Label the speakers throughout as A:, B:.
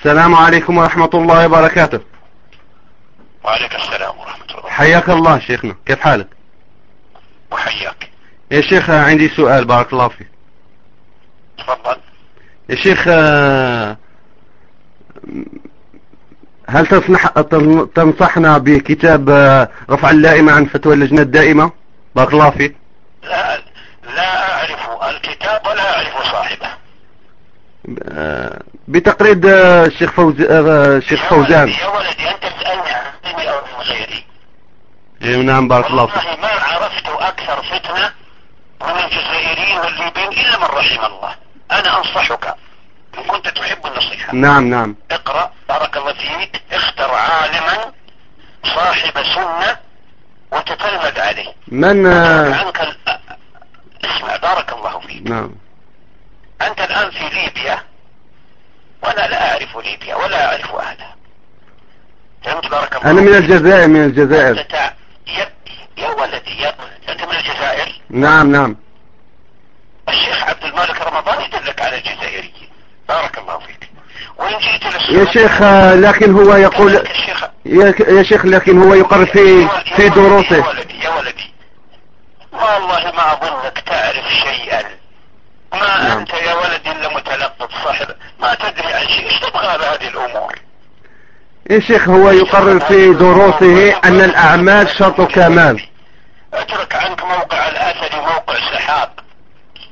A: السلام عليكم ورحمة الله وبركاته.
B: وعليك السلام ورحمة الله.
A: حياك الله شيخنا. كيف حالك؟
B: وحياك.
A: يا شيخ عندي سؤال بارك الله فيك.
B: تفضل.
A: يا شيخ آه، هل تنصح تنصحنا بكتاب آه، رفع اللائمة عن فتوى اللجنة الدائمة؟ بارك الله فيك.
B: لا لا أعرف الكتاب ولا أعرف صاحبه
A: آه، بتقليد آه، الشيخ فوز آه، الشيخ
B: يا
A: فوزان.
B: ولدي- يا ولدي أنت تسألني عن أو عن غيري
A: إيه، نعم بارك الله فيك.
B: ما عرفت أكثر فتنة من الجزائريين والليبيين إلا من رحم الله. أنا أنصحك إن كنت تحب النصيحة.
A: نعم نعم.
B: اقرأ بارك الله فيك اختر عالما صاحب سنة وتتلمذ عليه.
A: من آه،
B: عنك ال... اسمع بارك الله فيك.
A: نعم.
B: أنت الآن في ليبيا. ليبيا ولا أعرف أهلها. فهمت بارك الله
A: أنا من؟ الجزائر من الجزائر.
B: يا... يا ولدي يا... أنت من الجزائر؟
A: نعم نعم.
B: الشيخ عبد المالك رمضان يدلك على الجزائريين بارك الله فيك. وإن جئت
A: يا شيخ لكن هو يقول
B: الشيخ
A: يا يا شيخ لكن هو يقر في في دروسه.
B: يا ولدي يا ولدي. والله ما أظنك تعرف شيئا. ما
A: نعم.
B: أنت يا ولدي إلا متلقف صاحب ما تدري تبغى بهذه الأمور.
A: يا شيخ هو يقرر في دروسه أن الأعمال شرط كمال.
B: أترك عنك موقع الأسد موقع سحاب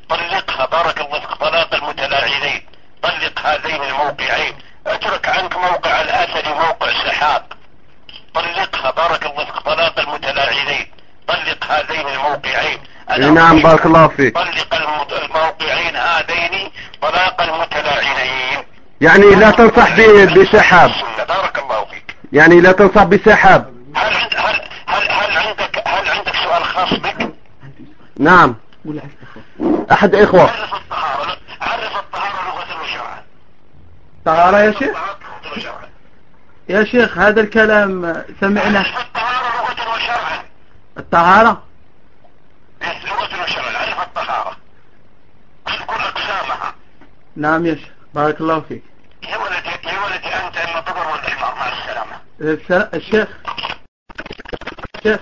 B: طلقها بارك الله فيك طلاق المتلاعنين طلق هذين الموقعين. أترك عنك موقع الأسد موقع سحاب طلقها بارك الله فيك طلاق المتلاعنين طلق هذين الموقعين. أنا
A: نعم بارك الله فيك.
B: طلق الموقعين هذين طلاق
A: يعني لا تنصح بسحاب.
B: بارك الله فيك.
A: يعني لا تنصح بسحاب.
B: هل عند هل هل هل عندك هل عندك سؤال خاص بك؟
A: نعم. أحد إخوة.
B: عرف الطهارة عرف الطهارة لغة وشرعا
C: طهارة يا شيخ؟ يا شيخ هذا الكلام سمعنا.
B: عرف الطهارة لغة وشرعا
C: الطهارة؟
B: لغة وشرعا عرف الطهارة. أذكر أقسامها.
C: نعم يا شيخ. بارك الله فيك.
B: يا ولدي يا ولدي أنت تضر والحمار مع السلامة.
C: الس- الشيخ. الشيخ.